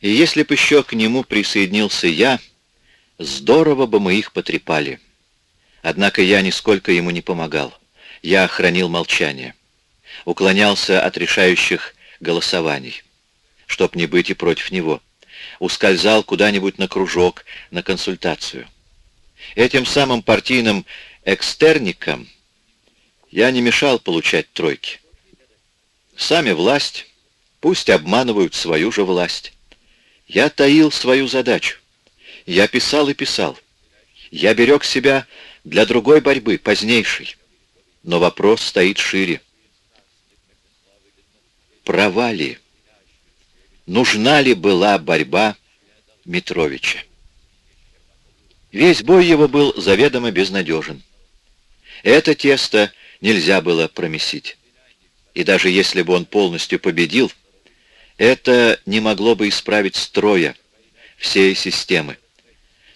И если бы еще к нему присоединился я, здорово бы мы их потрепали. Однако я нисколько ему не помогал. Я хранил молчание. Уклонялся от решающих голосований, чтоб не быть и против него. Ускользал куда-нибудь на кружок, на консультацию. Этим самым партийным экстерникам я не мешал получать тройки. Сами власть, пусть обманывают свою же власть. Я таил свою задачу. Я писал и писал. Я берег себя для другой борьбы, позднейшей. Но вопрос стоит шире. Права ли? Нужна ли была борьба Митровича? Весь бой его был заведомо безнадежен. Это тесто нельзя было промесить. И даже если бы он полностью победил, это не могло бы исправить строя всей системы.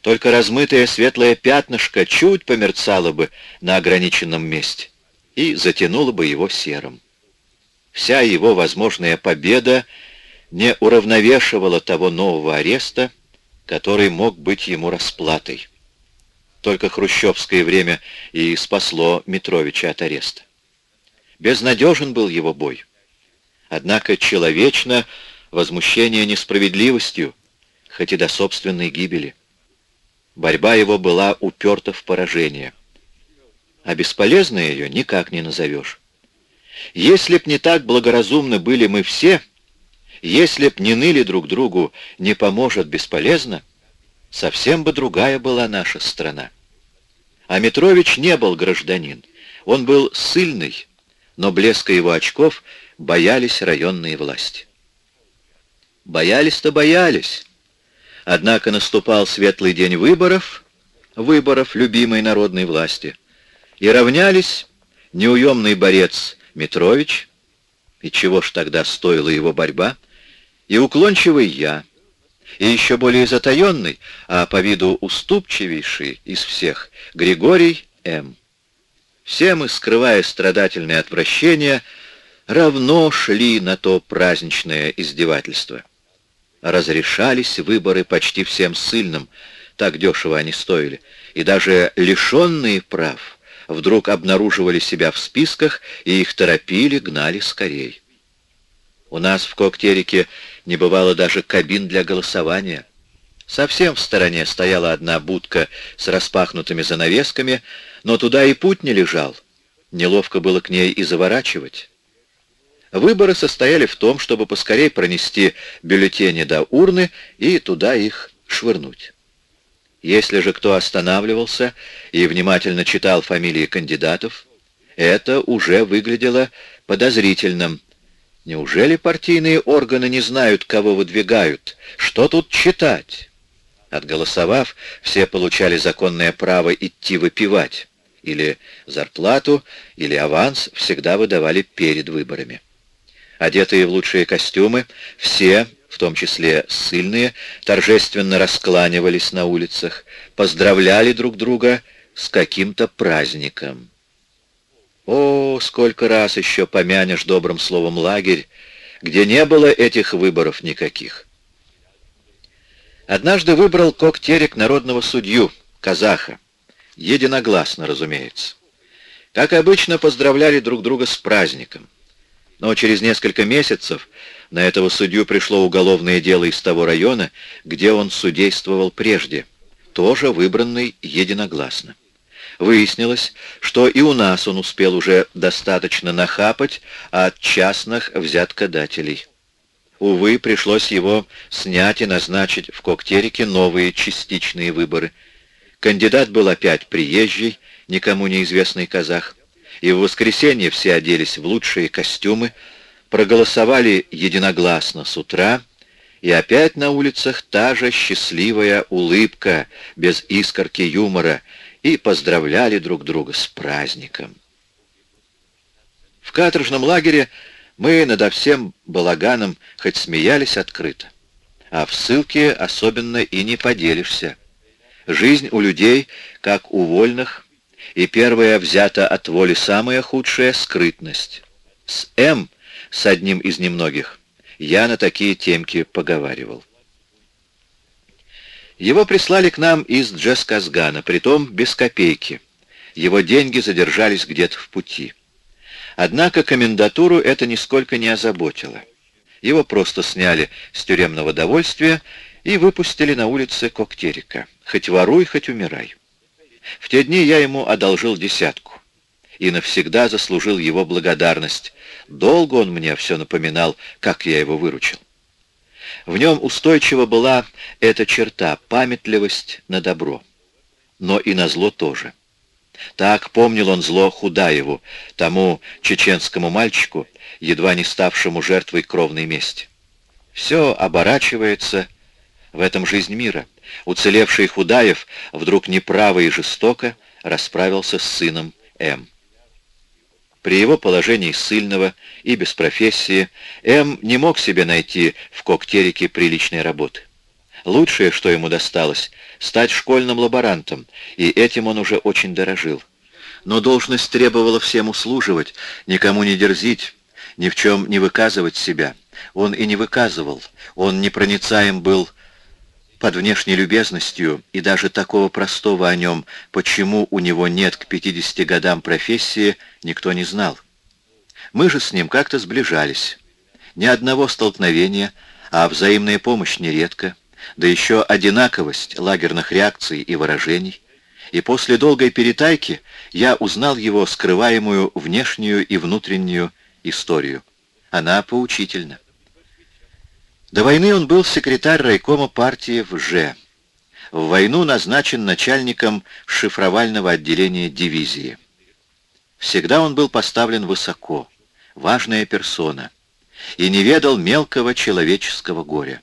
Только размытое светлое пятнышко чуть померцало бы на ограниченном месте и затянуло бы его серым. Вся его возможная победа не уравновешивала того нового ареста, который мог быть ему расплатой. Только хрущевское время и спасло Митровича от ареста. Безнадежен был его бой. Однако человечно возмущение несправедливостью, хоть и до собственной гибели. Борьба его была уперта в поражение. А бесполезной ее никак не назовешь. Если б не так благоразумны были мы все, если б не ныли друг другу «не поможет бесполезно», совсем бы другая была наша страна. А Митрович не был гражданин. Он был сильный, но блеска его очков боялись районные власти. Боялись-то боялись. Однако наступал светлый день выборов, выборов любимой народной власти, и равнялись неуемный борец Митрович, и чего ж тогда стоила его борьба, и уклончивый я, и еще более затаенный, а по виду уступчивейший из всех, Григорий М. Все мы, скрывая страдательное отвращение, равно шли на то праздничное издевательство. Разрешались выборы почти всем сильным, так дешево они стоили, и даже лишенные прав вдруг обнаруживали себя в списках и их торопили, гнали скорей. У нас в Коктерике не бывало даже кабин для голосования. Совсем в стороне стояла одна будка с распахнутыми занавесками, но туда и путь не лежал. Неловко было к ней и заворачивать. Выборы состояли в том, чтобы поскорей пронести бюллетени до урны и туда их швырнуть. Если же кто останавливался и внимательно читал фамилии кандидатов, это уже выглядело подозрительным, Неужели партийные органы не знают, кого выдвигают? Что тут читать? Отголосовав, все получали законное право идти выпивать. Или зарплату, или аванс всегда выдавали перед выборами. Одетые в лучшие костюмы, все, в том числе ссыльные, торжественно раскланивались на улицах, поздравляли друг друга с каким-то праздником. О, сколько раз еще помянешь добрым словом лагерь, где не было этих выборов никаких. Однажды выбрал Коктерик народного судью, казаха. Единогласно, разумеется. Как обычно, поздравляли друг друга с праздником. Но через несколько месяцев на этого судью пришло уголовное дело из того района, где он судействовал прежде, тоже выбранный единогласно. Выяснилось, что и у нас он успел уже достаточно нахапать от частных взяткодателей. Увы, пришлось его снять и назначить в Коктерике новые частичные выборы. Кандидат был опять приезжий, никому неизвестный казах. И в воскресенье все оделись в лучшие костюмы, проголосовали единогласно с утра, и опять на улицах та же счастливая улыбка, без искорки юмора, и поздравляли друг друга с праздником. В каторжном лагере мы над всем балаганом хоть смеялись открыто, а в ссылке особенно и не поделишься. Жизнь у людей, как у вольных, и первая взята от воли самая худшая — скрытность. С М, с одним из немногих, я на такие темки поговаривал. Его прислали к нам из Джесказгана, притом без копейки. Его деньги задержались где-то в пути. Однако комендатуру это нисколько не озаботило. Его просто сняли с тюремного довольствия и выпустили на улице Коктерика. Хоть воруй, хоть умирай. В те дни я ему одолжил десятку и навсегда заслужил его благодарность. Долго он мне все напоминал, как я его выручил. В нем устойчива была эта черта — памятливость на добро. Но и на зло тоже. Так помнил он зло Худаеву, тому чеченскому мальчику, едва не ставшему жертвой кровной мести. Все оборачивается в этом жизнь мира. Уцелевший Худаев вдруг неправо и жестоко расправился с сыном М. При его положении сильного и без профессии М не мог себе найти в Коктерике приличной работы. Лучшее, что ему досталось, стать школьным лаборантом, и этим он уже очень дорожил. Но должность требовала всем услуживать, никому не дерзить, ни в чем не выказывать себя. Он и не выказывал, он непроницаем был под внешней любезностью, и даже такого простого о нем, почему у него нет к 50 годам профессии, никто не знал. Мы же с ним как-то сближались. Ни одного столкновения, а взаимная помощь нередко, да еще одинаковость лагерных реакций и выражений. И после долгой перетайки я узнал его скрываемую внешнюю и внутреннюю историю. Она поучительна. До войны он был секретарь райкома партии в Ж. В войну назначен начальником шифровального отделения дивизии. Всегда он был поставлен высоко, важная персона, и не ведал мелкого человеческого горя.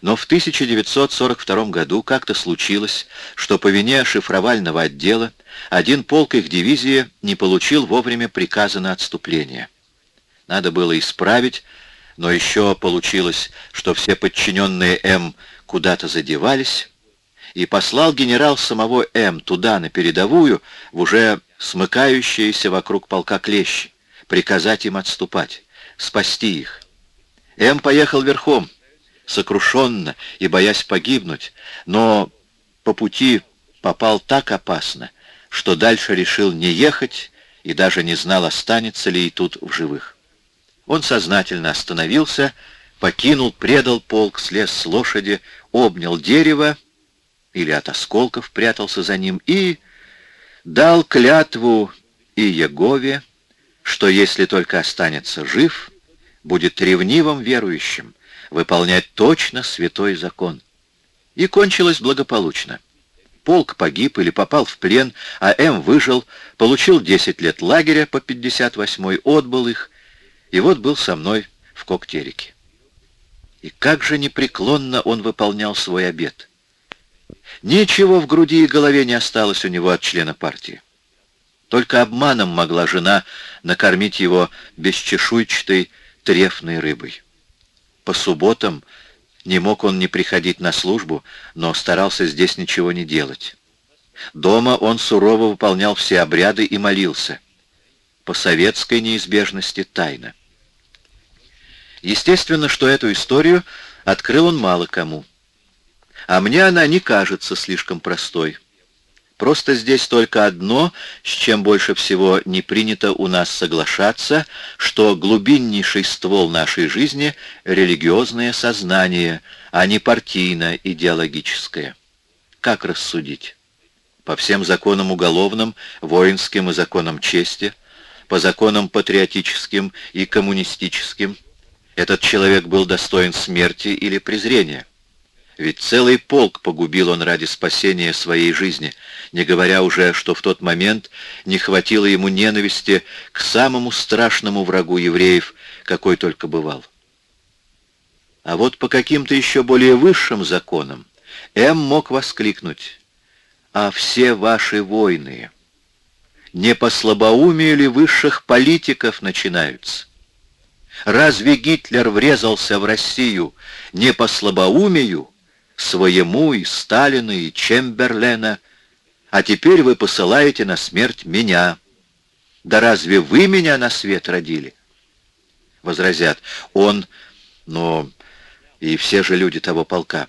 Но в 1942 году как-то случилось, что по вине шифровального отдела один полк их дивизии не получил вовремя приказа на отступление. Надо было исправить но еще получилось, что все подчиненные М куда-то задевались, и послал генерал самого М туда, на передовую, в уже смыкающиеся вокруг полка клещи, приказать им отступать, спасти их. М поехал верхом, сокрушенно и боясь погибнуть, но по пути попал так опасно, что дальше решил не ехать и даже не знал, останется ли и тут в живых. Он сознательно остановился, покинул, предал полк, слез с лошади, обнял дерево или от осколков прятался за ним и дал клятву и Егове, что если только останется жив, будет ревнивым верующим, выполнять точно святой закон. И кончилось благополучно. Полк погиб или попал в плен, а М выжил, получил 10 лет лагеря по 58-й, отбыл их, и вот был со мной в Коктерике. И как же непреклонно он выполнял свой обет. Ничего в груди и голове не осталось у него от члена партии. Только обманом могла жена накормить его бесчешуйчатой трефной рыбой. По субботам не мог он не приходить на службу, но старался здесь ничего не делать. Дома он сурово выполнял все обряды и молился. По советской неизбежности тайна. Естественно, что эту историю открыл он мало кому. А мне она не кажется слишком простой. Просто здесь только одно, с чем больше всего не принято у нас соглашаться, что глубиннейший ствол нашей жизни — религиозное сознание, а не партийно-идеологическое. Как рассудить? По всем законам уголовным, воинским и законам чести, по законам патриотическим и коммунистическим — этот человек был достоин смерти или презрения. Ведь целый полк погубил он ради спасения своей жизни, не говоря уже, что в тот момент не хватило ему ненависти к самому страшному врагу евреев, какой только бывал. А вот по каким-то еще более высшим законам М мог воскликнуть «А все ваши войны, не по слабоумию ли высших политиков начинаются?» Разве Гитлер врезался в Россию не по слабоумию, своему и Сталина, и Чемберлена, а теперь вы посылаете на смерть меня? Да разве вы меня на свет родили? Возразят, он, но и все же люди того полка,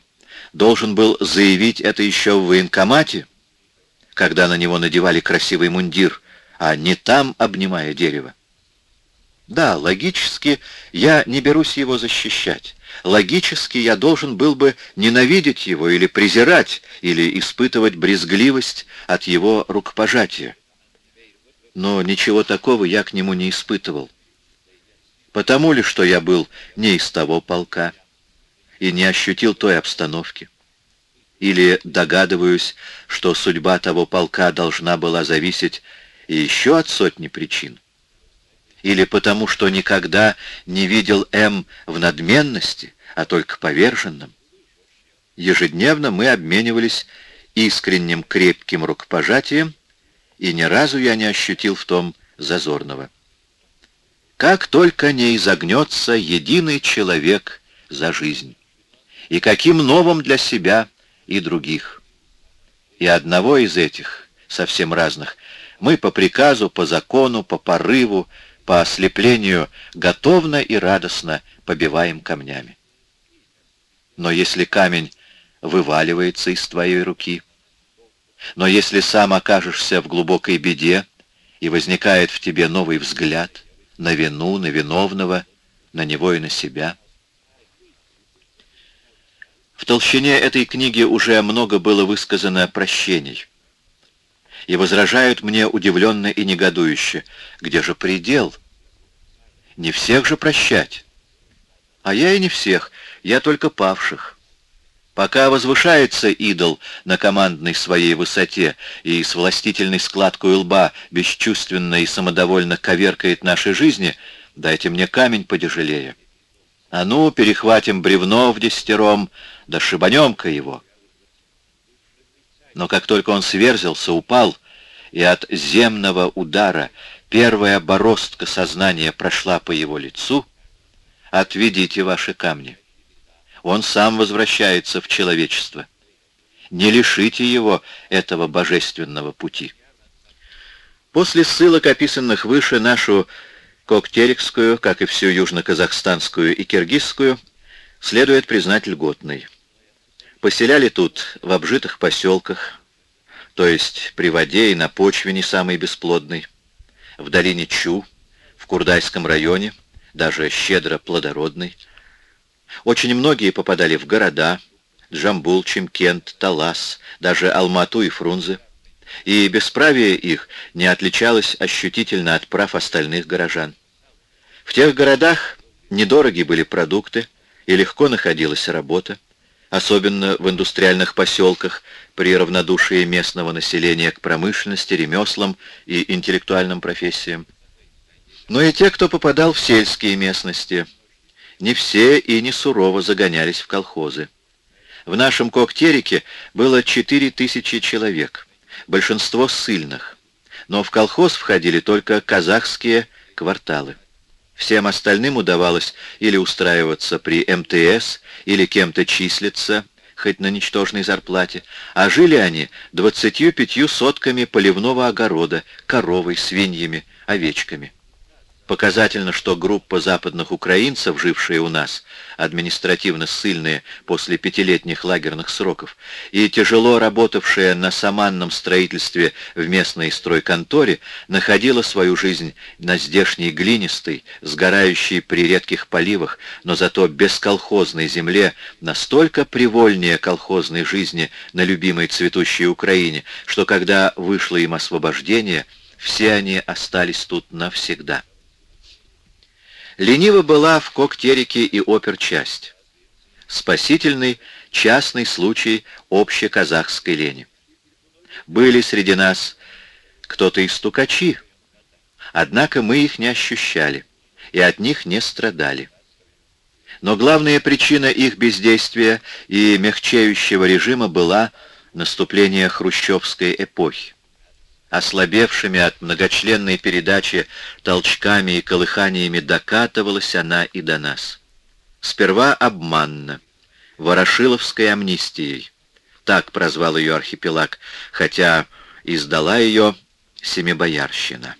должен был заявить это еще в военкомате, когда на него надевали красивый мундир, а не там, обнимая дерево. Да, логически я не берусь его защищать. Логически я должен был бы ненавидеть его или презирать, или испытывать брезгливость от его рукопожатия. Но ничего такого я к нему не испытывал. Потому ли, что я был не из того полка и не ощутил той обстановки? Или догадываюсь, что судьба того полка должна была зависеть еще от сотни причин? Или потому, что никогда не видел М в надменности, а только поверженным? Ежедневно мы обменивались искренним крепким рукопожатием, и ни разу я не ощутил в том зазорного. Как только не изогнется единый человек за жизнь, и каким новым для себя и других. И одного из этих, совсем разных, мы по приказу, по закону, по порыву, по ослеплению готовно и радостно побиваем камнями. Но если камень вываливается из твоей руки, но если сам окажешься в глубокой беде, и возникает в тебе новый взгляд, на вину, на виновного, на него и на себя. В толщине этой книги уже много было высказано прощений. И возражают мне удивленно и негодующе, где же предел? Не всех же прощать. А я и не всех, я только павших. Пока возвышается идол на командной своей высоте и с властительной складкой лба бесчувственно и самодовольно коверкает нашей жизни, дайте мне камень подежелее. А ну, перехватим бревно в десятером, да шибанем-ка его. Но как только он сверзился, упал, и от земного удара первая бороздка сознания прошла по его лицу, отведите ваши камни он сам возвращается в человечество. Не лишите его этого божественного пути. После ссылок, описанных выше, нашу Коктерикскую, как и всю южно-казахстанскую и киргизскую, следует признать льготной. Поселяли тут в обжитых поселках, то есть при воде и на почве не самой бесплодной, в долине Чу, в Курдайском районе, даже щедро плодородной, очень многие попадали в города, Джамбул, Чимкент, Талас, даже Алмату и Фрунзе, и бесправие их не отличалось ощутительно от прав остальных горожан. В тех городах недороги были продукты, и легко находилась работа, особенно в индустриальных поселках при равнодушии местного населения к промышленности, ремеслам и интеллектуальным профессиям. Но и те, кто попадал в сельские местности – не все и не сурово загонялись в колхозы. В нашем Коктерике было 4000 человек, большинство ссыльных, но в колхоз входили только казахские кварталы. Всем остальным удавалось или устраиваться при МТС, или кем-то числиться, хоть на ничтожной зарплате, а жили они двадцатью пятью сотками поливного огорода, коровой, свиньями, овечками. Показательно, что группа западных украинцев, жившие у нас, административно ссыльные после пятилетних лагерных сроков, и тяжело работавшая на саманном строительстве в местной стройконторе, находила свою жизнь на здешней глинистой, сгорающей при редких поливах, но зато бесколхозной земле, настолько привольнее колхозной жизни на любимой цветущей Украине, что когда вышло им освобождение, все они остались тут навсегда. Лениво была в Коктерике и оперчасть. Спасительный частный случай общеказахской лени. Были среди нас кто-то из стукачи, однако мы их не ощущали и от них не страдали. Но главная причина их бездействия и мягчающего режима была наступление хрущевской эпохи ослабевшими от многочленной передачи толчками и колыханиями докатывалась она и до нас. Сперва обманно, Ворошиловской амнистией. Так прозвал ее архипелаг, хотя издала ее Семибоярщина.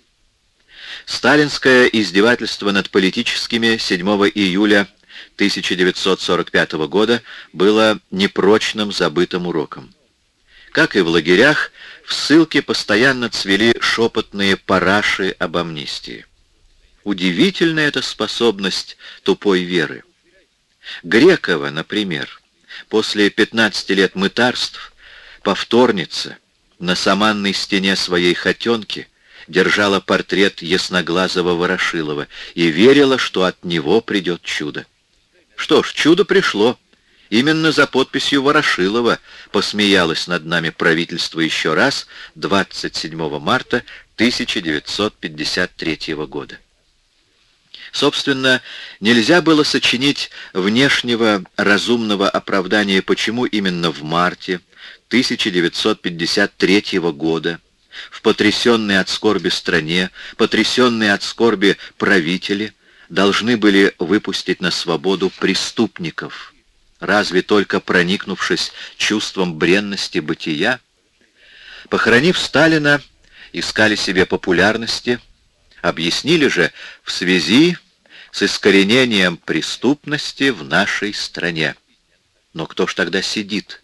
Сталинское издевательство над политическими 7 июля 1945 года было непрочным забытым уроком. Как и в лагерях, в ссылке постоянно цвели шепотные параши об амнистии. Удивительная эта способность тупой веры. Грекова, например, после 15 лет мытарств, повторница, на саманной стене своей хотенки держала портрет ясноглазого Ворошилова и верила, что от него придет чудо. Что ж, чудо пришло. Именно за подписью Ворошилова посмеялось над нами правительство еще раз 27 марта 1953 года. Собственно, нельзя было сочинить внешнего разумного оправдания, почему именно в марте 1953 года в потрясенной от скорби стране, потрясенные от скорби правители должны были выпустить на свободу преступников. Разве только проникнувшись чувством бренности бытия? Похоронив Сталина, искали себе популярности, объяснили же в связи с искоренением преступности в нашей стране. Но кто ж тогда сидит?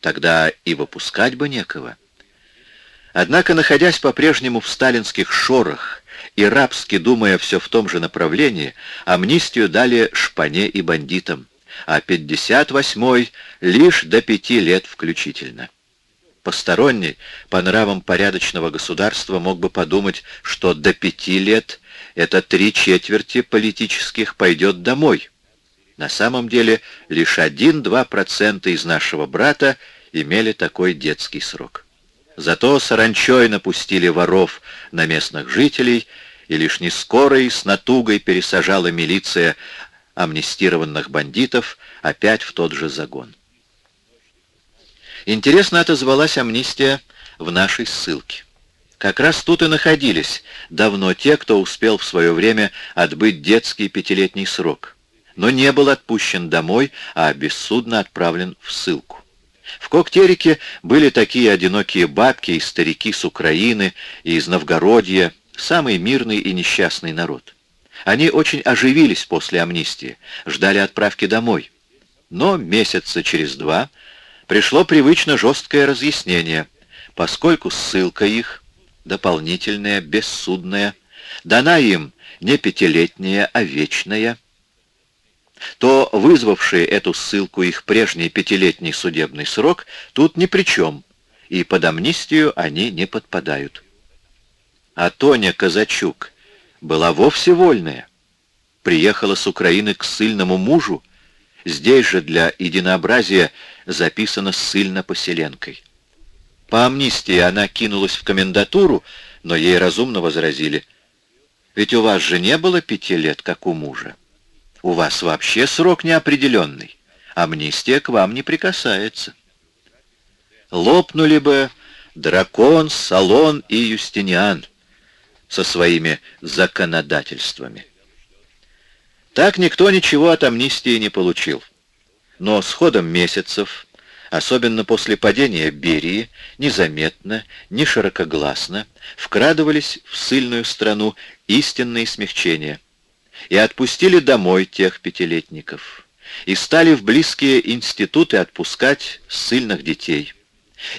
Тогда и выпускать бы некого. Однако, находясь по-прежнему в сталинских шорах и рабски думая все в том же направлении, амнистию дали шпане и бандитам, а 58-й лишь до пяти лет включительно. Посторонний, по нравам порядочного государства, мог бы подумать, что до пяти лет это три четверти политических пойдет домой. На самом деле лишь 1-2% из нашего брата имели такой детский срок. Зато саранчой напустили воров на местных жителей, и лишь не скоро и с натугой пересажала милиция амнистированных бандитов опять в тот же загон. Интересно отозвалась амнистия в нашей ссылке. Как раз тут и находились давно те, кто успел в свое время отбыть детский пятилетний срок, но не был отпущен домой, а бессудно отправлен в ссылку. В Коктерике были такие одинокие бабки и старики с Украины и из Новгородья, самый мирный и несчастный народ. Они очень оживились после амнистии, ждали отправки домой. Но месяца через два пришло привычно жесткое разъяснение, поскольку ссылка их дополнительная, бессудная, дана им не пятилетняя, а вечная, то вызвавшие эту ссылку их прежний пятилетний судебный срок тут ни при чем, и под амнистию они не подпадают. А Тоня Казачук была вовсе вольная, приехала с Украины к ссыльному мужу, здесь же для единообразия записана ссыльно-поселенкой. По амнистии она кинулась в комендатуру, но ей разумно возразили. Ведь у вас же не было пяти лет, как у мужа. У вас вообще срок неопределенный. Амнистия к вам не прикасается. Лопнули бы дракон, Салон и Юстиниан со своими законодательствами. Так никто ничего от амнистии не получил. Но с ходом месяцев особенно после падения Берии, незаметно, не широкогласно вкрадывались в сильную страну истинные смягчения и отпустили домой тех пятилетников, и стали в близкие институты отпускать сильных детей.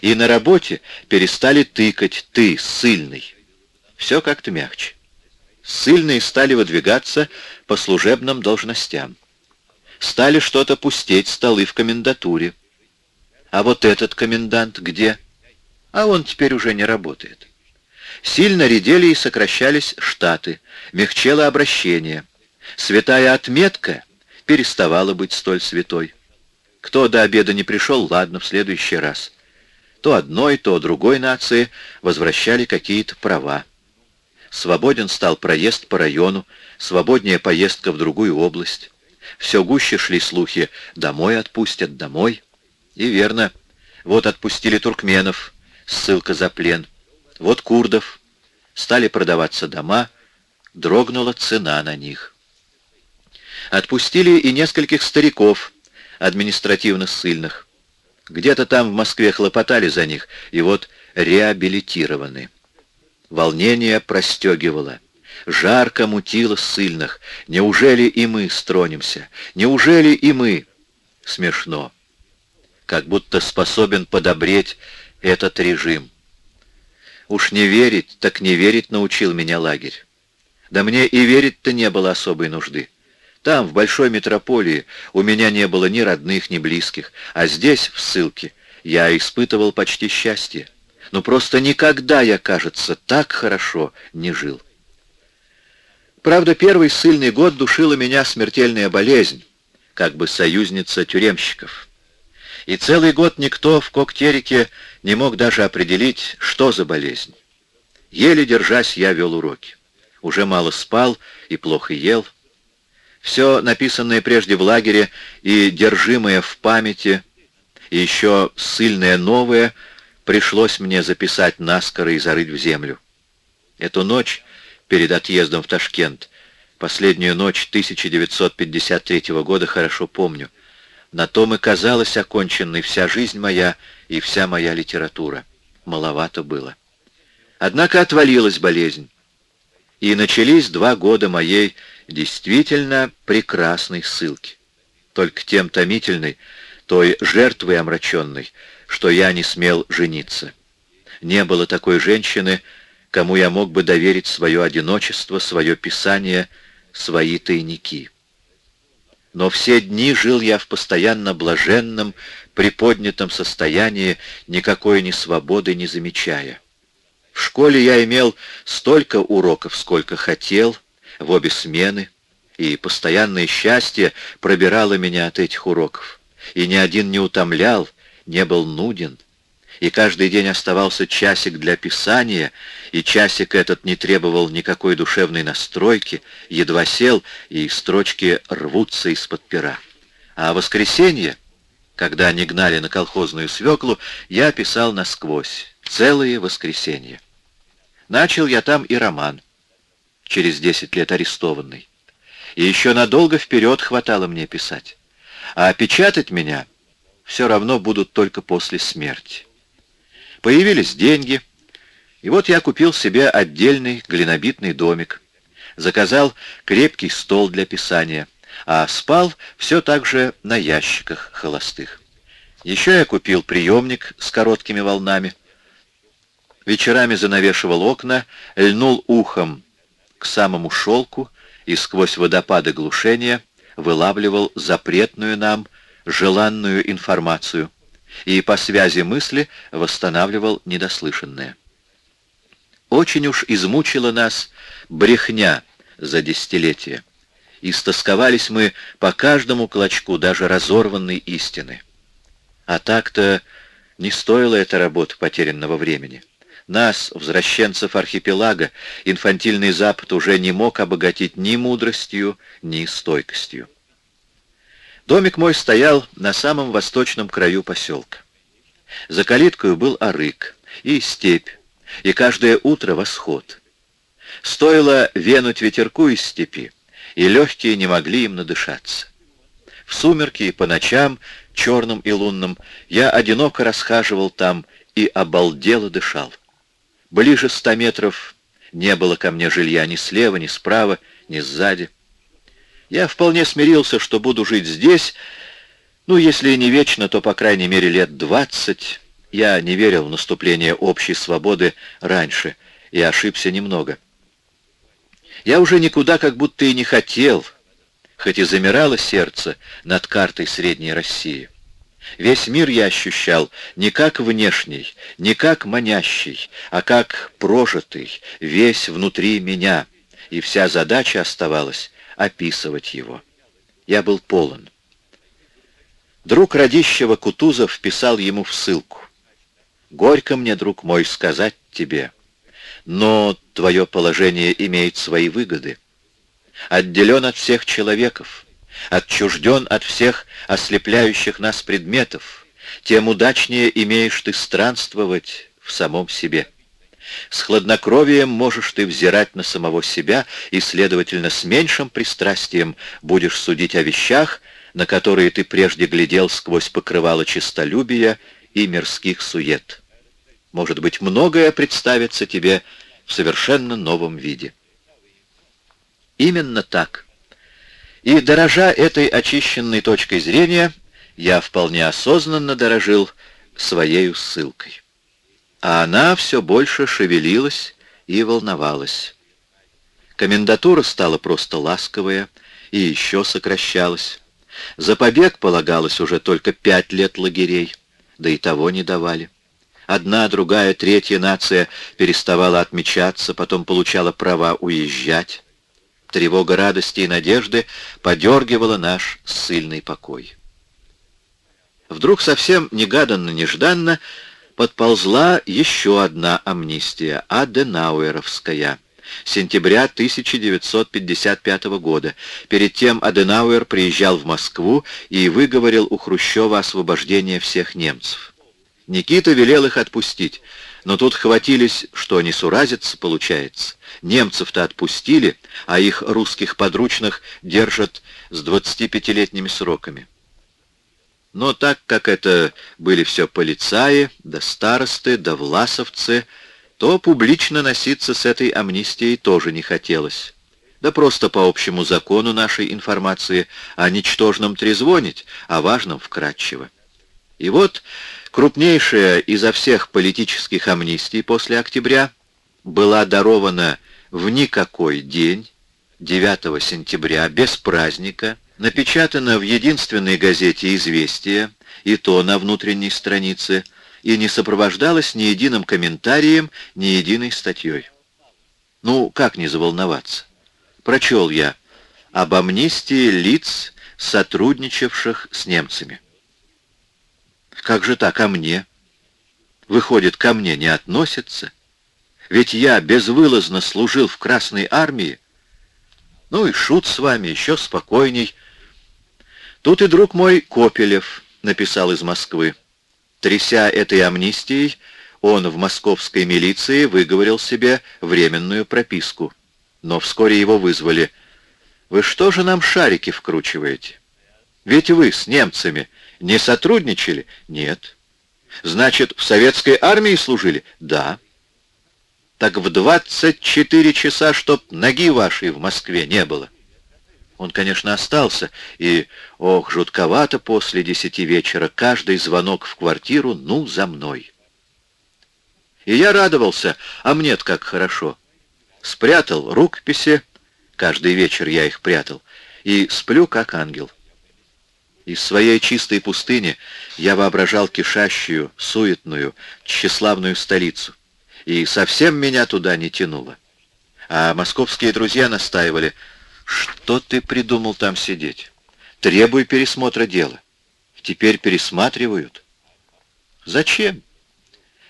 И на работе перестали тыкать «ты, сильный». Все как-то мягче. Сильные стали выдвигаться по служебным должностям. Стали что-то пустеть столы в комендатуре. А вот этот комендант где? А он теперь уже не работает. Сильно редели и сокращались штаты, мягчело обращение. Святая отметка переставала быть столь святой. Кто до обеда не пришел, ладно, в следующий раз. То одной, то другой нации возвращали какие-то права. Свободен стал проезд по району, свободнее поездка в другую область. Все гуще шли слухи «домой отпустят, домой». И верно. Вот отпустили туркменов, ссылка за плен. Вот курдов. Стали продаваться дома, дрогнула цена на них. Отпустили и нескольких стариков, административно ссыльных. Где-то там в Москве хлопотали за них, и вот реабилитированы. Волнение простегивало. Жарко мутило ссыльных. Неужели и мы стронемся? Неужели и мы? Смешно. Как будто способен подобреть этот режим. Уж не верить, так не верить научил меня лагерь. Да мне и верить-то не было особой нужды. Там, в большой метрополии, у меня не было ни родных, ни близких, а здесь, в ссылке, я испытывал почти счастье. Но просто никогда я, кажется, так хорошо не жил. Правда, первый ссыльный год душила меня смертельная болезнь, как бы союзница тюремщиков. И целый год никто в Коктерике не мог даже определить, что за болезнь. Еле держась, я вел уроки. Уже мало спал и плохо ел. Все написанное прежде в лагере и держимое в памяти, и еще ссыльное новое, пришлось мне записать наскоро и зарыть в землю. Эту ночь перед отъездом в Ташкент, последнюю ночь 1953 года, хорошо помню. На том и казалась оконченной вся жизнь моя и вся моя литература. Маловато было. Однако отвалилась болезнь. И начались два года моей действительно прекрасной ссылки. Только тем томительной, той жертвой омраченной, что я не смел жениться. Не было такой женщины, кому я мог бы доверить свое одиночество, свое писание, свои тайники. Но все дни жил я в постоянно блаженном, приподнятом состоянии, никакой ни свободы не замечая. В школе я имел столько уроков, сколько хотел, в обе смены, и постоянное счастье пробирало меня от этих уроков. И ни один не утомлял, не был нуден. И каждый день оставался часик для писания, и часик этот не требовал никакой душевной настройки, едва сел, и строчки рвутся из-под пера. А воскресенье, когда они гнали на колхозную свеклу, я писал насквозь, целые воскресенья. Начал я там и роман, через десять лет арестованный. И еще надолго вперед хватало мне писать. А печатать меня все равно будут только после смерти. Появились деньги, и вот я купил себе отдельный глинобитный домик, заказал крепкий стол для писания, а спал все так же на ящиках холостых. Еще я купил приемник с короткими волнами, вечерами занавешивал окна, льнул ухом к самому шелку и сквозь водопады глушения вылавливал запретную нам, желанную информацию и по связи мысли восстанавливал недослышанное. Очень уж измучила нас брехня за десятилетия. Истосковались мы по каждому клочку даже разорванной истины. А так-то не стоила эта работа потерянного времени. Нас, возвращенцев архипелага, инфантильный Запад уже не мог обогатить ни мудростью, ни стойкостью. Домик мой стоял на самом восточном краю поселка. За калиткою был арык и степь, и каждое утро восход. Стоило венуть ветерку из степи, и легкие не могли им надышаться. В сумерки и по ночам, черным и лунным, я одиноко расхаживал там и обалдело дышал. Ближе ста метров не было ко мне жилья ни слева, ни справа, ни сзади. Я вполне смирился, что буду жить здесь, ну, если не вечно, то, по крайней мере, лет двадцать. Я не верил в наступление общей свободы раньше и ошибся немного. Я уже никуда как будто и не хотел, хоть и замирало сердце над картой Средней России. Весь мир я ощущал не как внешний, не как манящий, а как прожитый, весь внутри меня, и вся задача оставалась описывать его. Я был полон. Друг Радищева Кутузов писал ему в ссылку. «Горько мне, друг мой, сказать тебе, но твое положение имеет свои выгоды. Отделен от всех человеков, отчужден от всех ослепляющих нас предметов, тем удачнее имеешь ты странствовать в самом себе. С хладнокровием можешь ты взирать на самого себя и, следовательно, с меньшим пристрастием будешь судить о вещах, на которые ты прежде глядел сквозь покрывало честолюбия и мирских сует. Может быть, многое представится тебе в совершенно новом виде. Именно так. И, дорожа этой очищенной точкой зрения, я вполне осознанно дорожил своей ссылкой. А она все больше шевелилась и волновалась. Комендатура стала просто ласковая и еще сокращалась. За побег полагалось уже только пять лет лагерей, да и того не давали. Одна, другая, третья нация переставала отмечаться, потом получала права уезжать. Тревога радости и надежды подергивала наш ссыльный покой. Вдруг совсем негаданно-нежданно подползла еще одна амнистия, Аденауэровская, сентября 1955 года. Перед тем Аденауэр приезжал в Москву и выговорил у Хрущева освобождение всех немцев. Никита велел их отпустить, но тут хватились, что не суразиться получается. Немцев-то отпустили, а их русских подручных держат с 25-летними сроками. Но так как это были все полицаи, да старосты, да власовцы, то публично носиться с этой амнистией тоже не хотелось. Да просто по общему закону нашей информации о ничтожном трезвонить, о важном вкратчиво. И вот крупнейшая изо всех политических амнистий после октября была дарована в никакой день, 9 сентября, без праздника, напечатана в единственной газете «Известия», и то на внутренней странице, и не сопровождалась ни единым комментарием, ни единой статьей. Ну, как не заволноваться? Прочел я об амнистии лиц, сотрудничавших с немцами. Как же так, ко мне? Выходит, ко мне не относятся? Ведь я безвылазно служил в Красной армии. Ну и шут с вами, еще спокойней. Тут и друг мой Копелев написал из Москвы. Тряся этой амнистией, он в московской милиции выговорил себе временную прописку. Но вскоре его вызвали. «Вы что же нам шарики вкручиваете? Ведь вы с немцами не сотрудничали? Нет. Значит, в советской армии служили? Да. Так в 24 часа, чтоб ноги вашей в Москве не было. Он, конечно, остался, и, ох, жутковато после десяти вечера, каждый звонок в квартиру, ну, за мной. И я радовался, а мне-то как хорошо. Спрятал рукописи, каждый вечер я их прятал, и сплю, как ангел. Из своей чистой пустыни я воображал кишащую, суетную, тщеславную столицу, и совсем меня туда не тянуло. А московские друзья настаивали — что ты придумал там сидеть? Требуй пересмотра дела. Теперь пересматривают. Зачем?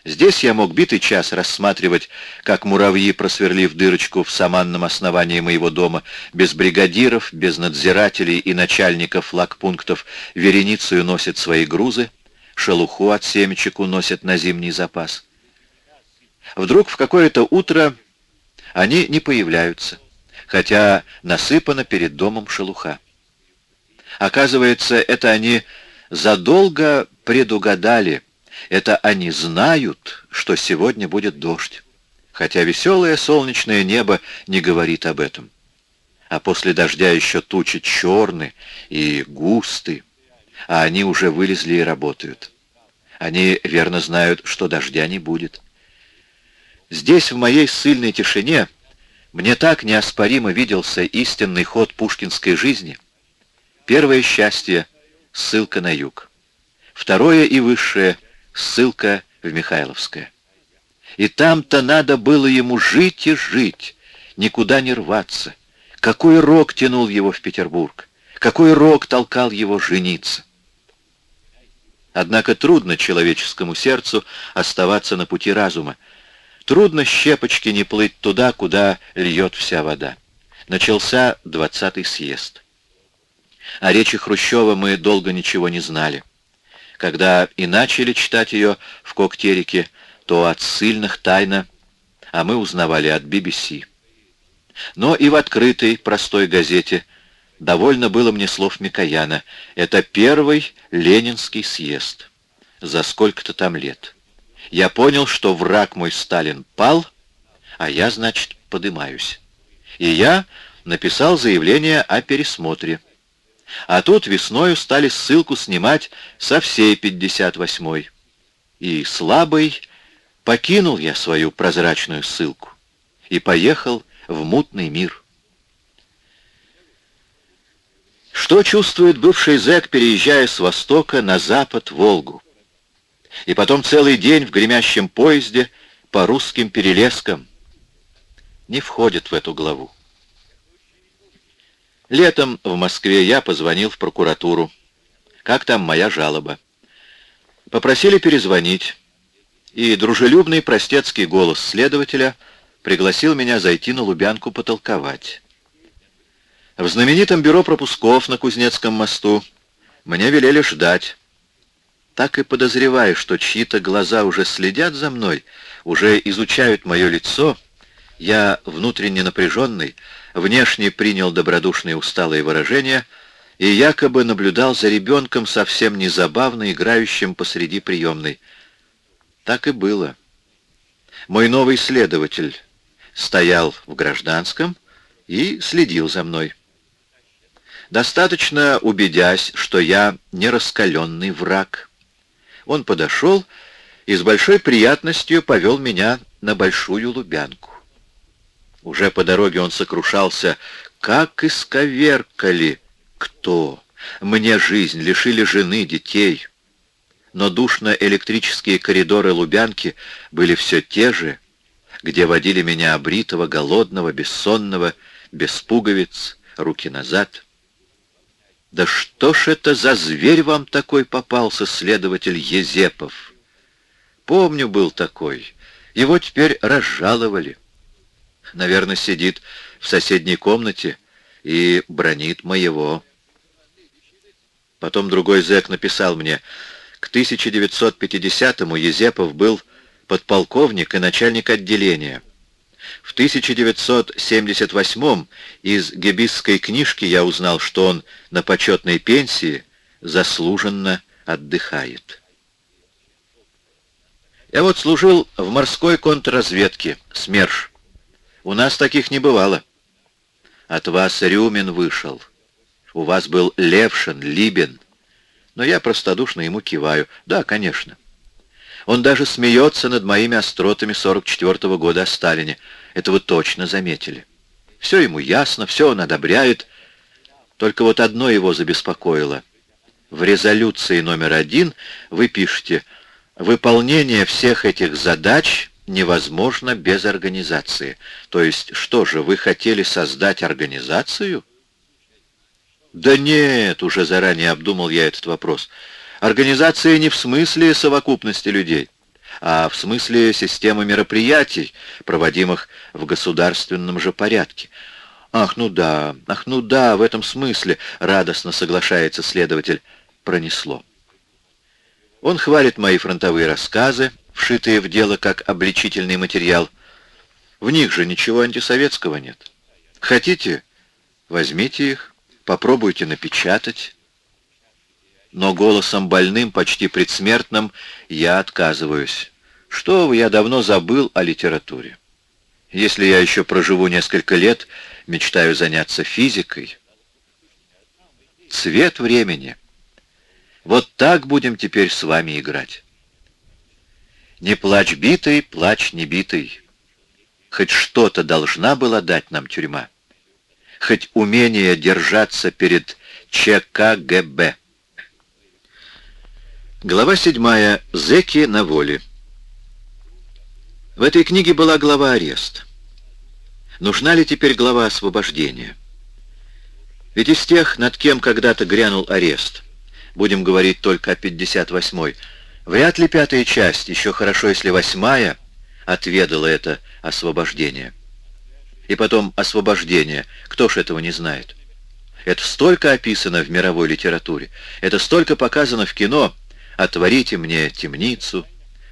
Здесь я мог битый час рассматривать, как муравьи, просверлив дырочку в саманном основании моего дома, без бригадиров, без надзирателей и начальников лагпунктов, вереницею носят свои грузы, шелуху от семечек уносят на зимний запас. Вдруг в какое-то утро они не появляются хотя насыпана перед домом шелуха. Оказывается, это они задолго предугадали, это они знают, что сегодня будет дождь, хотя веселое солнечное небо не говорит об этом. А после дождя еще тучи черны и густы, а они уже вылезли и работают. Они верно знают, что дождя не будет. Здесь, в моей сильной тишине, мне так неоспоримо виделся истинный ход пушкинской жизни. Первое счастье — ссылка на юг. Второе и высшее — ссылка в Михайловское. И там-то надо было ему жить и жить, никуда не рваться. Какой рок тянул его в Петербург? Какой рок толкал его жениться? Однако трудно человеческому сердцу оставаться на пути разума, Трудно щепочки не плыть туда, куда льет вся вода. Начался двадцатый съезд. О речи Хрущева мы долго ничего не знали. Когда и начали читать ее в Коктерике, то от сильных тайна, а мы узнавали от BBC. Но и в открытой, простой газете довольно было мне слов Микояна. Это первый ленинский съезд. За сколько-то там лет я понял, что враг мой Сталин пал, а я, значит, подымаюсь. И я написал заявление о пересмотре. А тут весною стали ссылку снимать со всей 58-й. И слабый покинул я свою прозрачную ссылку и поехал в мутный мир. Что чувствует бывший зэк, переезжая с востока на запад Волгу? И потом целый день в гремящем поезде по русским перелескам. Не входит в эту главу. Летом в Москве я позвонил в прокуратуру. Как там моя жалоба? Попросили перезвонить, и дружелюбный простецкий голос следователя пригласил меня зайти на Лубянку потолковать. В знаменитом бюро пропусков на Кузнецком мосту мне велели ждать. Так и подозревая, что чьи-то глаза уже следят за мной, уже изучают мое лицо, я, внутренне напряженный, внешне принял добродушные усталые выражения и якобы наблюдал за ребенком совсем незабавно играющим посреди приемной. Так и было. Мой новый следователь стоял в гражданском и следил за мной. Достаточно убедясь, что я не раскаленный враг. Он подошел и с большой приятностью повел меня на Большую Лубянку. Уже по дороге он сокрушался, как исковеркали. Кто? Мне жизнь, лишили жены, детей. Но душно-электрические коридоры Лубянки были все те же, где водили меня обритого, голодного, бессонного, без пуговиц, руки назад. Да что ж это за зверь вам такой попался, следователь Езепов? Помню, был такой. Его теперь разжаловали. Наверное, сидит в соседней комнате и бронит моего. Потом другой зэк написал мне, к 1950-му Езепов был подполковник и начальник отделения. В 1978-м из гебисской книжки я узнал, что он на почетной пенсии заслуженно отдыхает. Я вот служил в морской контрразведке, СМЕРШ. У нас таких не бывало. От вас Рюмин вышел. У вас был Левшин, Либин. Но я простодушно ему киваю. Да, конечно. Он даже смеется над моими остротами 44-го года о Сталине. Это вы точно заметили. Все ему ясно, все он одобряет. Только вот одно его забеспокоило. В резолюции номер один вы пишете «Выполнение всех этих задач невозможно без организации». То есть, что же, вы хотели создать организацию? Да нет, уже заранее обдумал я этот вопрос. Организация не в смысле совокупности людей, а в смысле системы мероприятий, проводимых в государственном же порядке. Ах, ну да, ах, ну да, в этом смысле, радостно соглашается следователь, пронесло. Он хвалит мои фронтовые рассказы, вшитые в дело как обличительный материал. В них же ничего антисоветского нет. Хотите, возьмите их, попробуйте напечатать. Но голосом больным, почти предсмертным, я отказываюсь. Что вы, я давно забыл о литературе. Если я еще проживу несколько лет, мечтаю заняться физикой. Цвет времени. Вот так будем теперь с вами играть. Не плачь битый, плачь не битый. Хоть что-то должна была дать нам тюрьма. Хоть умение держаться перед ЧКГБ. Глава 7. Зеки на воле. В этой книге была глава арест. Нужна ли теперь глава освобождения? Ведь из тех, над кем когда-то грянул арест, будем говорить только о 58-й, вряд ли пятая часть, еще хорошо, если восьмая, отведала это освобождение. И потом освобождение, кто ж этого не знает? Это столько описано в мировой литературе, это столько показано в кино — Отворите мне темницу,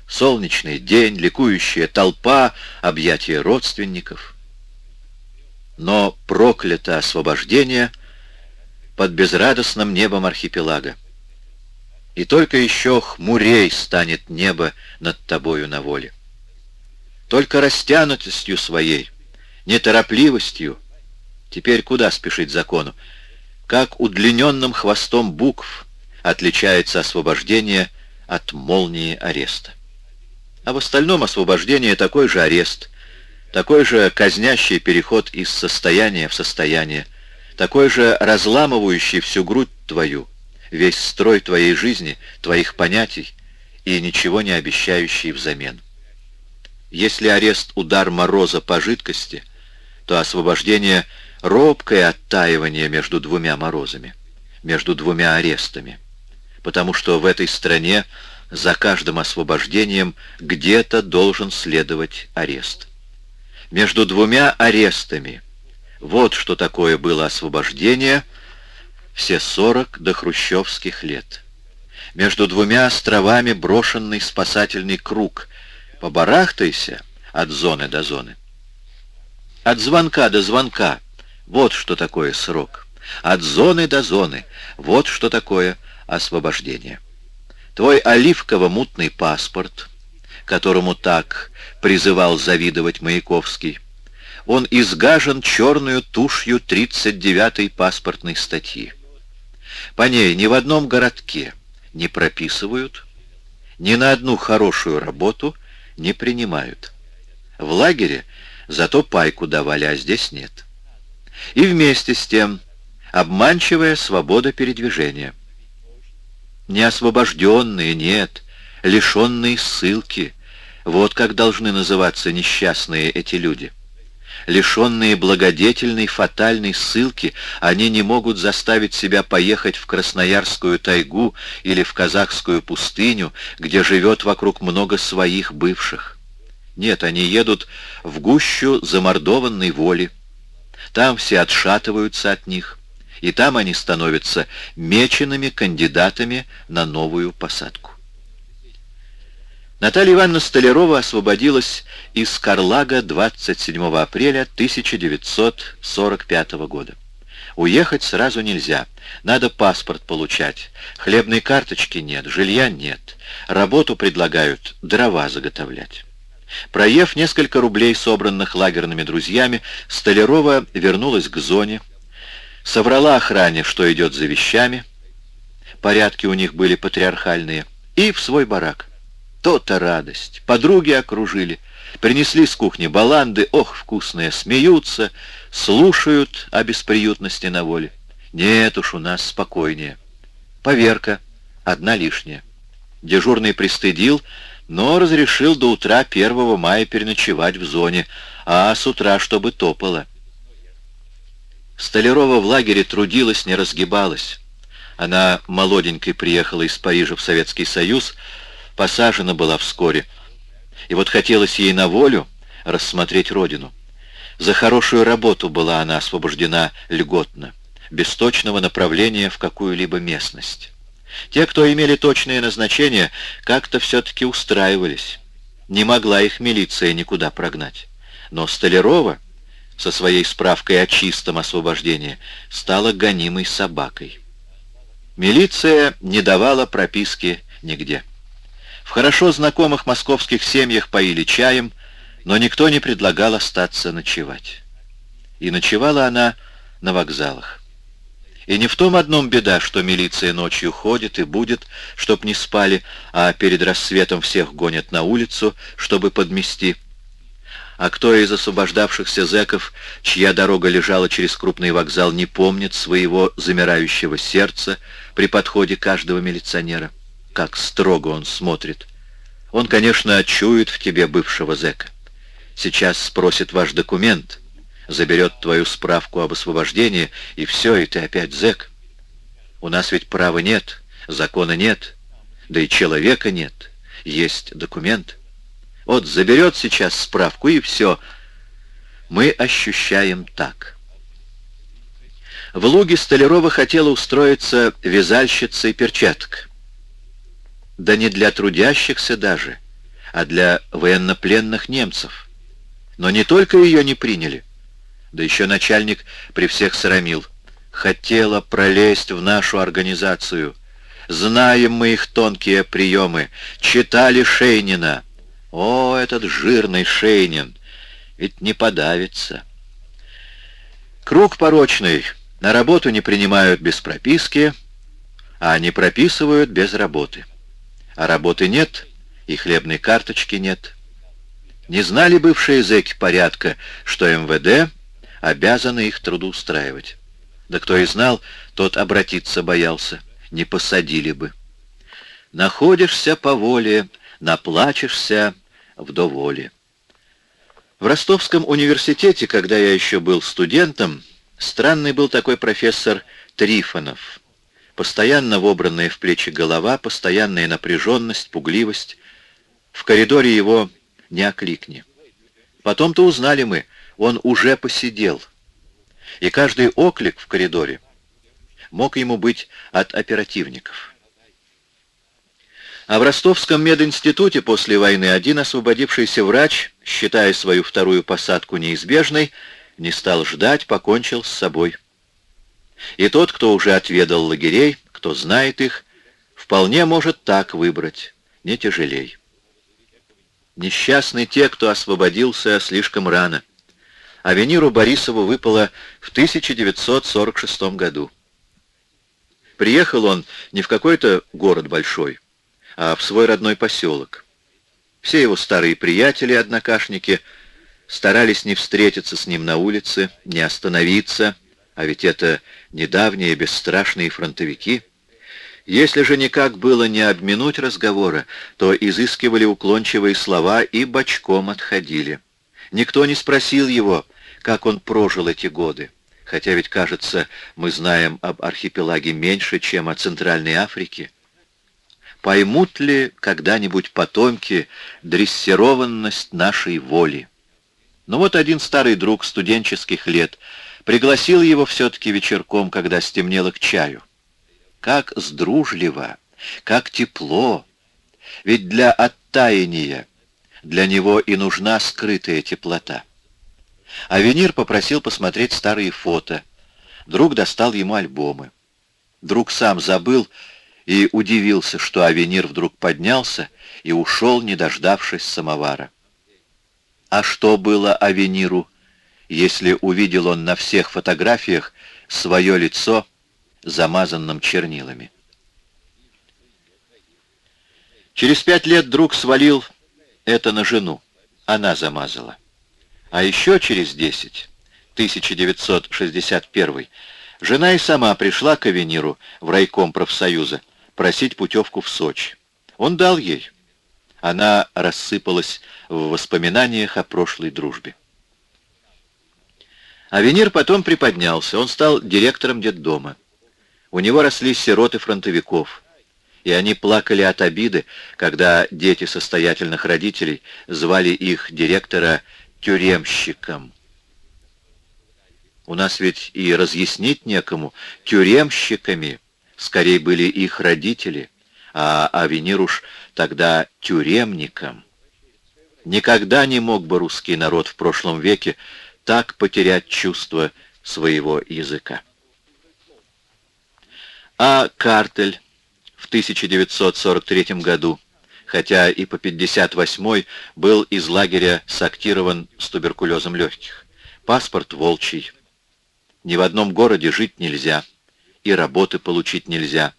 солнечный день, ликующая толпа, объятия родственников. Но проклято освобождение под безрадостным небом архипелага. И только еще хмурей станет небо над тобою на воле. Только растянутостью своей, неторопливостью Теперь куда спешить закону? Как удлиненным хвостом букв отличается освобождение от молнии ареста. А в остальном освобождение такой же арест, такой же казнящий переход из состояния в состояние, такой же разламывающий всю грудь твою, весь строй твоей жизни, твоих понятий и ничего не обещающий взамен. Если арест — удар мороза по жидкости, то освобождение — робкое оттаивание между двумя морозами, между двумя арестами потому что в этой стране за каждым освобождением где-то должен следовать арест. Между двумя арестами, вот что такое было освобождение все сорок до хрущевских лет. Между двумя островами брошенный спасательный круг. Побарахтайся от зоны до зоны. От звонка до звонка. Вот что такое срок. От зоны до зоны. Вот что такое освобождения. Твой оливково-мутный паспорт, которому так призывал завидовать Маяковский, он изгажен черную тушью 39-й паспортной статьи. По ней ни в одном городке не прописывают, ни на одну хорошую работу не принимают. В лагере зато пайку давали, а здесь нет. И вместе с тем обманчивая свобода передвижения – не освобожденные, нет, лишенные ссылки. Вот как должны называться несчастные эти люди. Лишенные благодетельной фатальной ссылки, они не могут заставить себя поехать в Красноярскую тайгу или в Казахскую пустыню, где живет вокруг много своих бывших. Нет, они едут в гущу замордованной воли. Там все отшатываются от них и там они становятся меченными кандидатами на новую посадку. Наталья Ивановна Столярова освободилась из Карлага 27 апреля 1945 года. Уехать сразу нельзя. Надо паспорт получать. Хлебной карточки нет, жилья нет. Работу предлагают дрова заготовлять. Проев несколько рублей, собранных лагерными друзьями, Столярова вернулась к зоне, соврала охране, что идет за вещами, порядки у них были патриархальные, и в свой барак. То-то радость. Подруги окружили, принесли с кухни баланды, ох, вкусные, смеются, слушают о бесприютности на воле. Нет уж, у нас спокойнее. Поверка, одна лишняя. Дежурный пристыдил, но разрешил до утра 1 мая переночевать в зоне, а с утра, чтобы топало. Столярова в лагере трудилась, не разгибалась. Она молоденькой приехала из Парижа в Советский Союз, посажена была вскоре. И вот хотелось ей на волю рассмотреть родину. За хорошую работу была она освобождена льготно, без точного направления в какую-либо местность. Те, кто имели точное назначение, как-то все-таки устраивались. Не могла их милиция никуда прогнать. Но Столярова со своей справкой о чистом освобождении, стала гонимой собакой. Милиция не давала прописки нигде. В хорошо знакомых московских семьях поили чаем, но никто не предлагал остаться ночевать. И ночевала она на вокзалах. И не в том одном беда, что милиция ночью ходит и будет, чтоб не спали, а перед рассветом всех гонят на улицу, чтобы подмести а кто из освобождавшихся зэков, чья дорога лежала через крупный вокзал, не помнит своего замирающего сердца при подходе каждого милиционера? Как строго он смотрит. Он, конечно, чует в тебе бывшего зэка. Сейчас спросит ваш документ, заберет твою справку об освобождении, и все, и ты опять зэк. У нас ведь права нет, закона нет, да и человека нет, есть документ. Вот заберет сейчас справку, и все. Мы ощущаем так. В Луге Столярова хотела устроиться вязальщицей перчаток. Да не для трудящихся даже, а для военнопленных немцев. Но не только ее не приняли, да еще начальник при всех срамил. Хотела пролезть в нашу организацию. Знаем мы их тонкие приемы, читали Шейнина. О, этот жирный Шейнин! Ведь не подавится. Круг порочный. На работу не принимают без прописки, а не прописывают без работы. А работы нет, и хлебной карточки нет. Не знали бывшие зэки порядка, что МВД обязаны их трудоустраивать. Да кто и знал, тот обратиться боялся. Не посадили бы. Находишься по воле, наплачешься в доволе. В Ростовском университете, когда я еще был студентом, странный был такой профессор Трифонов. Постоянно вобранная в плечи голова, постоянная напряженность, пугливость. В коридоре его не окликни. Потом-то узнали мы, он уже посидел. И каждый оклик в коридоре мог ему быть от оперативников. А в Ростовском мединституте после войны один освободившийся врач, считая свою вторую посадку неизбежной, не стал ждать, покончил с собой. И тот, кто уже отведал лагерей, кто знает их, вполне может так выбрать, не тяжелей. Несчастны те, кто освободился слишком рано. А Венеру Борисову выпало в 1946 году. Приехал он не в какой-то город большой, а в свой родной поселок. Все его старые приятели, однокашники, старались не встретиться с ним на улице, не остановиться, а ведь это недавние бесстрашные фронтовики. Если же никак было не обминуть разговора, то изыскивали уклончивые слова и бочком отходили. Никто не спросил его, как он прожил эти годы, хотя ведь, кажется, мы знаем об архипелаге меньше, чем о Центральной Африке. Поймут ли когда-нибудь потомки дрессированность нашей воли? Но вот один старый друг студенческих лет пригласил его все-таки вечерком, когда стемнело к чаю. Как сдружливо, как тепло! Ведь для оттаяния для него и нужна скрытая теплота. Авенир попросил посмотреть старые фото. Друг достал ему альбомы. Друг сам забыл, и удивился, что Авенир вдруг поднялся и ушел, не дождавшись самовара. А что было Авениру, если увидел он на всех фотографиях свое лицо замазанным чернилами? Через пять лет друг свалил это на жену. Она замазала. А еще через десять, 1961 жена и сама пришла к Авениру в райком профсоюза просить путевку в Сочи. Он дал ей. Она рассыпалась в воспоминаниях о прошлой дружбе. Авенир потом приподнялся. Он стал директором детдома. У него росли сироты фронтовиков. И они плакали от обиды, когда дети состоятельных родителей звали их директора тюремщиком. У нас ведь и разъяснить некому. Тюремщиками скорее были их родители, а Авенир уж тогда тюремником. Никогда не мог бы русский народ в прошлом веке так потерять чувство своего языка. А Картель в 1943 году, хотя и по 58 был из лагеря сактирован с туберкулезом легких. Паспорт волчий. Ни в одном городе жить нельзя и работы получить нельзя.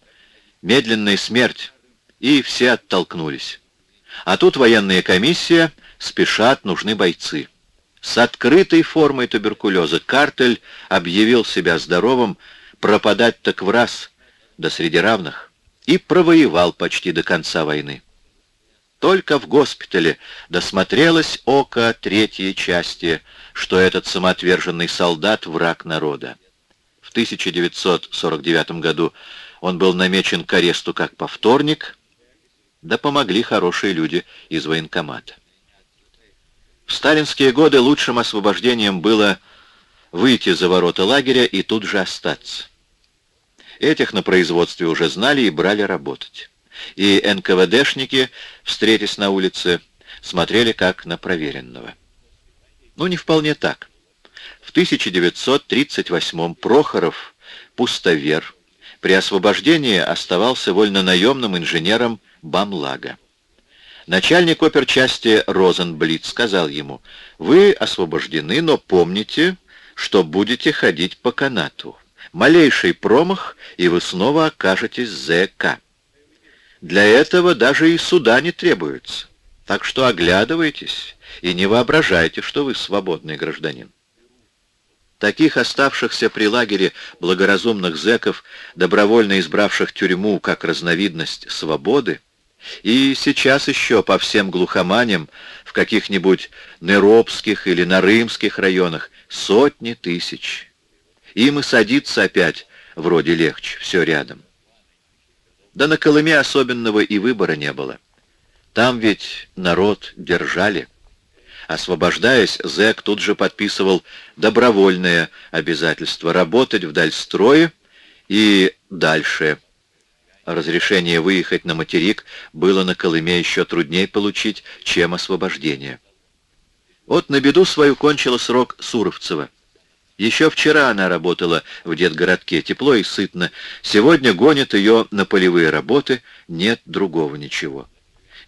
Медленная смерть, и все оттолкнулись. А тут военная комиссия, спешат, нужны бойцы. С открытой формой туберкулеза картель объявил себя здоровым, пропадать так в раз, да среди равных, и провоевал почти до конца войны. Только в госпитале досмотрелось око третьей части, что этот самоотверженный солдат — враг народа. В 1949 году он был намечен к аресту как повторник, да помогли хорошие люди из военкомата. В сталинские годы лучшим освобождением было выйти за ворота лагеря и тут же остаться. Этих на производстве уже знали и брали работать. И НКВДшники, встретясь на улице, смотрели как на проверенного. Ну, не вполне так. В 1938 Прохоров, пустовер, при освобождении оставался вольнонаемным инженером Бамлага. Начальник оперчасти Розенблит сказал ему, «Вы освобождены, но помните, что будете ходить по канату. Малейший промах, и вы снова окажетесь ЗК. Для этого даже и суда не требуется. Так что оглядывайтесь и не воображайте, что вы свободный гражданин. Таких оставшихся при лагере благоразумных зэков, добровольно избравших тюрьму как разновидность свободы, и сейчас еще по всем глухоманям в каких-нибудь неробских или нарымских районах сотни тысяч. Им и садиться опять вроде легче, все рядом. Да на Колыме особенного и выбора не было. Там ведь народ держали. Освобождаясь, зэк тут же подписывал добровольное обязательство работать вдаль строя и дальше. Разрешение выехать на материк было на Колыме еще труднее получить, чем освобождение. Вот на беду свою кончила срок Суровцева. Еще вчера она работала в детгородке, тепло и сытно. Сегодня гонит ее на полевые работы, нет другого ничего.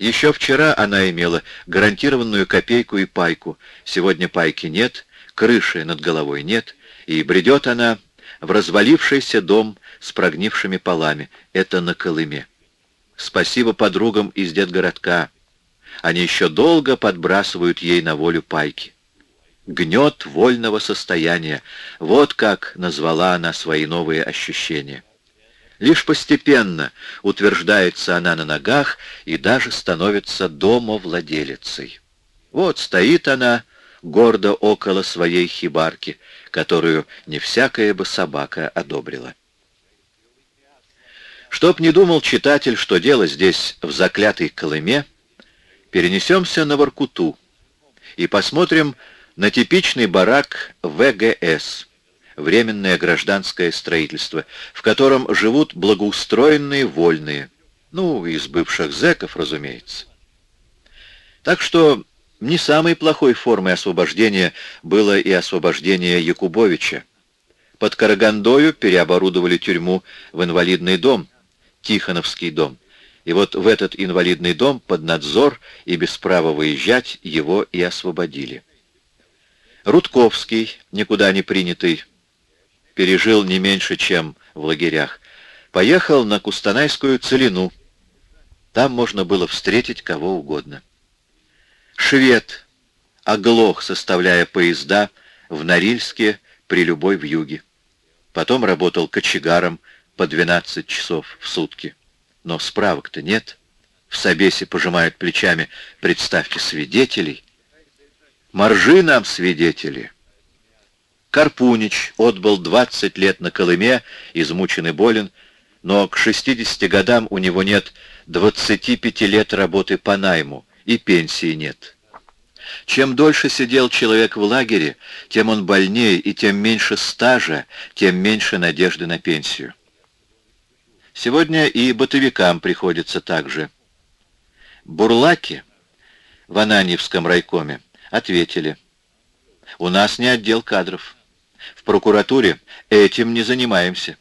Еще вчера она имела гарантированную копейку и пайку. Сегодня пайки нет, крыши над головой нет, и бредет она в развалившийся дом с прогнившими полами. Это на Колыме. Спасибо подругам из детгородка. Они еще долго подбрасывают ей на волю пайки. Гнет вольного состояния. Вот как назвала она свои новые ощущения. Лишь постепенно утверждается она на ногах и даже становится домовладелицей. Вот стоит она гордо около своей хибарки, которую не всякая бы собака одобрила. Чтоб не думал читатель, что дело здесь в заклятой Колыме, перенесемся на Воркуту и посмотрим на типичный барак ВГС — временное гражданское строительство, в котором живут благоустроенные вольные, ну, из бывших зэков, разумеется. Так что не самой плохой формой освобождения было и освобождение Якубовича. Под Карагандою переоборудовали тюрьму в инвалидный дом, Тихоновский дом. И вот в этот инвалидный дом под надзор и без права выезжать его и освободили. Рудковский, никуда не принятый, пережил не меньше, чем в лагерях, поехал на Кустанайскую целину. Там можно было встретить кого угодно. Швед оглох, составляя поезда в Норильске при любой вьюге. Потом работал кочегаром по 12 часов в сутки. Но справок-то нет. В Собесе пожимают плечами. Представьте свидетелей. Моржи нам свидетели. Карпунич отбыл 20 лет на Колыме, измучен и болен, но к 60 годам у него нет 25 лет работы по найму, и пенсии нет. Чем дольше сидел человек в лагере, тем он больнее, и тем меньше стажа, тем меньше надежды на пенсию. Сегодня и бытовикам приходится так же. Бурлаки в Ананьевском райкоме ответили, у нас не отдел кадров. В прокуратуре этим не занимаемся.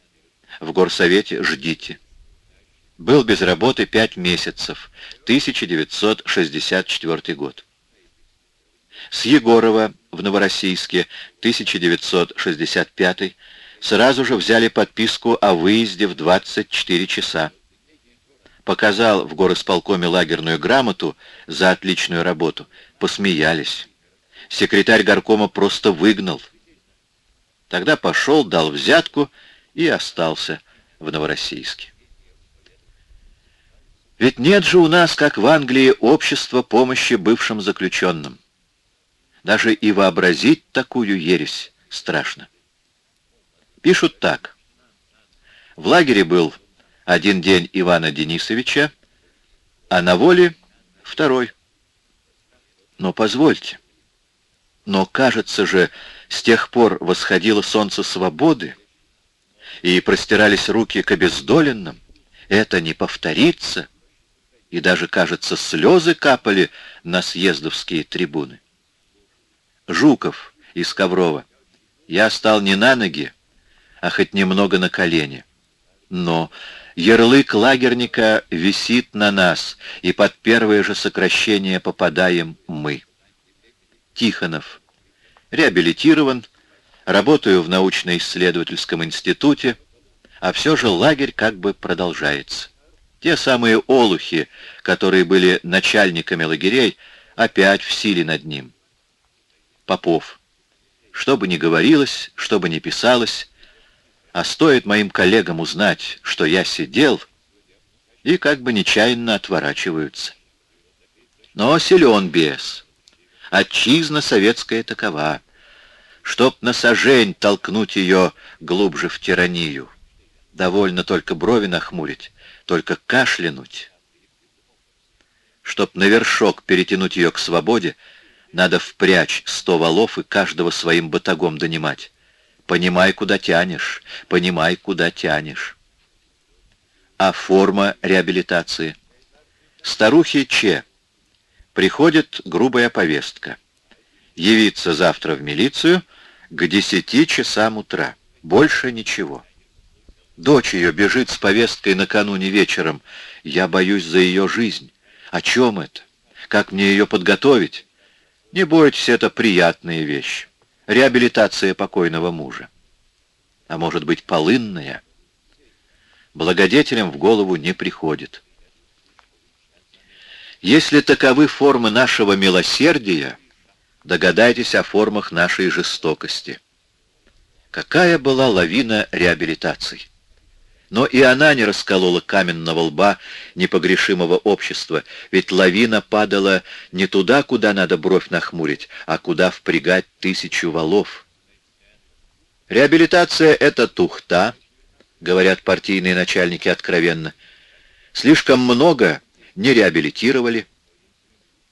В горсовете ждите. Был без работы пять месяцев, 1964 год. С Егорова в Новороссийске, 1965 сразу же взяли подписку о выезде в 24 часа. Показал в горосполкоме лагерную грамоту за отличную работу. Посмеялись. Секретарь горкома просто выгнал. Тогда пошел, дал взятку и остался в Новороссийске. Ведь нет же у нас, как в Англии, общества помощи бывшим заключенным. Даже и вообразить такую ересь страшно. Пишут так. В лагере был один день Ивана Денисовича, а на воле второй. Но позвольте, но кажется же, с тех пор восходило солнце свободы, и простирались руки к обездоленным. Это не повторится, и даже, кажется, слезы капали на съездовские трибуны. Жуков из Коврова. Я стал не на ноги, а хоть немного на колени. Но ярлык лагерника висит на нас, и под первое же сокращение попадаем мы. Тихонов реабилитирован, работаю в научно-исследовательском институте, а все же лагерь как бы продолжается. Те самые олухи, которые были начальниками лагерей, опять в силе над ним. Попов. Что бы ни говорилось, что бы ни писалось, а стоит моим коллегам узнать, что я сидел, и как бы нечаянно отворачиваются. Но силен бес. Отчизна советская такова, чтоб на сожень толкнуть ее глубже в тиранию. Довольно только брови нахмурить, только кашлянуть. Чтоб на вершок перетянуть ее к свободе, надо впрячь сто валов и каждого своим батагом донимать. Понимай, куда тянешь, понимай, куда тянешь. А форма реабилитации? Старухи Че. Приходит грубая повестка. Явиться завтра в милицию к десяти часам утра. Больше ничего. Дочь ее бежит с повесткой накануне вечером. Я боюсь за ее жизнь. О чем это? Как мне ее подготовить? Не бойтесь, это приятная вещь. Реабилитация покойного мужа. А может быть, полынная? Благодетелям в голову не приходит. Если таковы формы нашего милосердия, догадайтесь о формах нашей жестокости. Какая была лавина реабилитаций? Но и она не расколола каменного лба непогрешимого общества, ведь лавина падала не туда, куда надо бровь нахмурить, а куда впрягать тысячу валов. Реабилитация — это тухта, говорят партийные начальники откровенно. Слишком много не реабилитировали.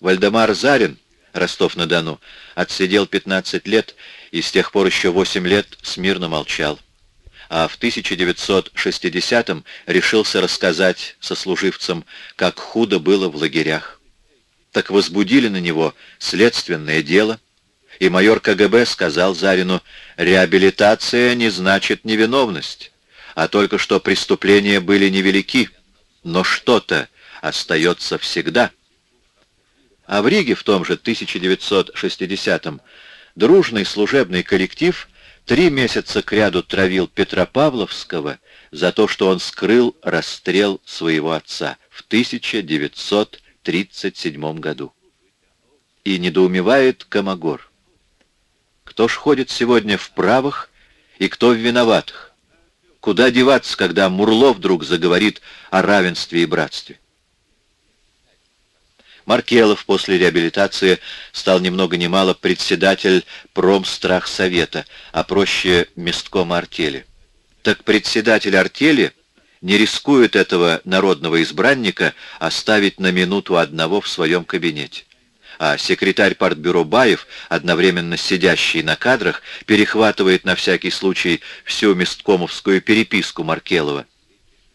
Вальдемар Зарин, Ростов-на-Дону, отсидел 15 лет и с тех пор еще 8 лет смирно молчал а в 1960-м решился рассказать сослуживцам, как худо было в лагерях. Так возбудили на него следственное дело, и майор КГБ сказал Зарину, реабилитация не значит невиновность, а только что преступления были невелики, но что-то остается всегда. А в Риге в том же 1960-м дружный служебный коллектив – три месяца кряду травил Петропавловского за то, что он скрыл расстрел своего отца в 1937 году. И недоумевает Комогор. Кто ж ходит сегодня в правых и кто в виноватых? Куда деваться, когда Мурлов вдруг заговорит о равенстве и братстве? Маркелов после реабилитации стал ни много ни мало председатель промстрахсовета, а проще месткома артели. Так председатель артели не рискует этого народного избранника оставить на минуту одного в своем кабинете. А секретарь партбюро Баев, одновременно сидящий на кадрах, перехватывает на всякий случай всю месткомовскую переписку Маркелова.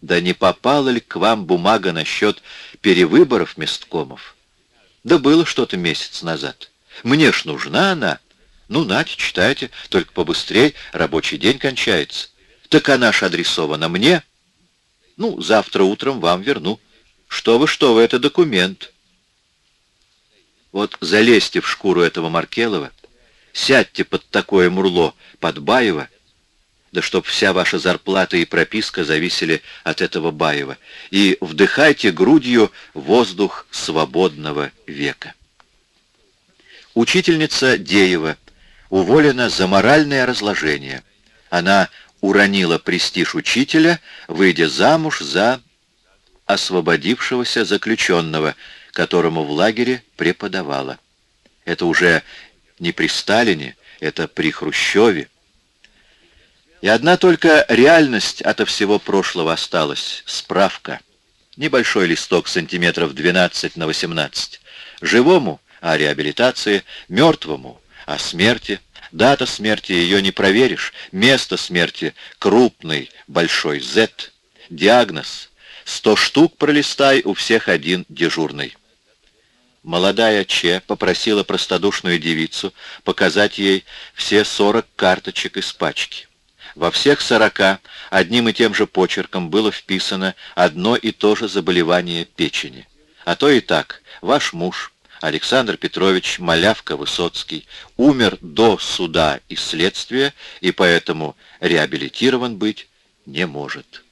Да не попала ли к вам бумага насчет перевыборов месткомов? Да было что-то месяц назад. Мне ж нужна она. Ну, нате, читайте, только побыстрей, рабочий день кончается. Так она ж адресована мне. Ну, завтра утром вам верну. Что вы, что вы, это документ. Вот залезьте в шкуру этого Маркелова, сядьте под такое мурло, под Баева, да чтоб вся ваша зарплата и прописка зависели от этого Баева, и вдыхайте грудью воздух свободного века. Учительница Деева уволена за моральное разложение. Она уронила престиж учителя, выйдя замуж за освободившегося заключенного, которому в лагере преподавала. Это уже не при Сталине, это при Хрущеве. И одна только реальность ото всего прошлого осталась. Справка. Небольшой листок сантиметров 12 на 18. Живому о реабилитации, мертвому о смерти. Дата смерти ее не проверишь. Место смерти крупный, большой Z. Диагноз. Сто штук пролистай, у всех один дежурный. Молодая Че попросила простодушную девицу показать ей все сорок карточек из пачки. Во всех сорока одним и тем же почерком было вписано одно и то же заболевание печени. А то и так, ваш муж, Александр Петрович Малявка-Высоцкий, умер до суда и следствия, и поэтому реабилитирован быть не может.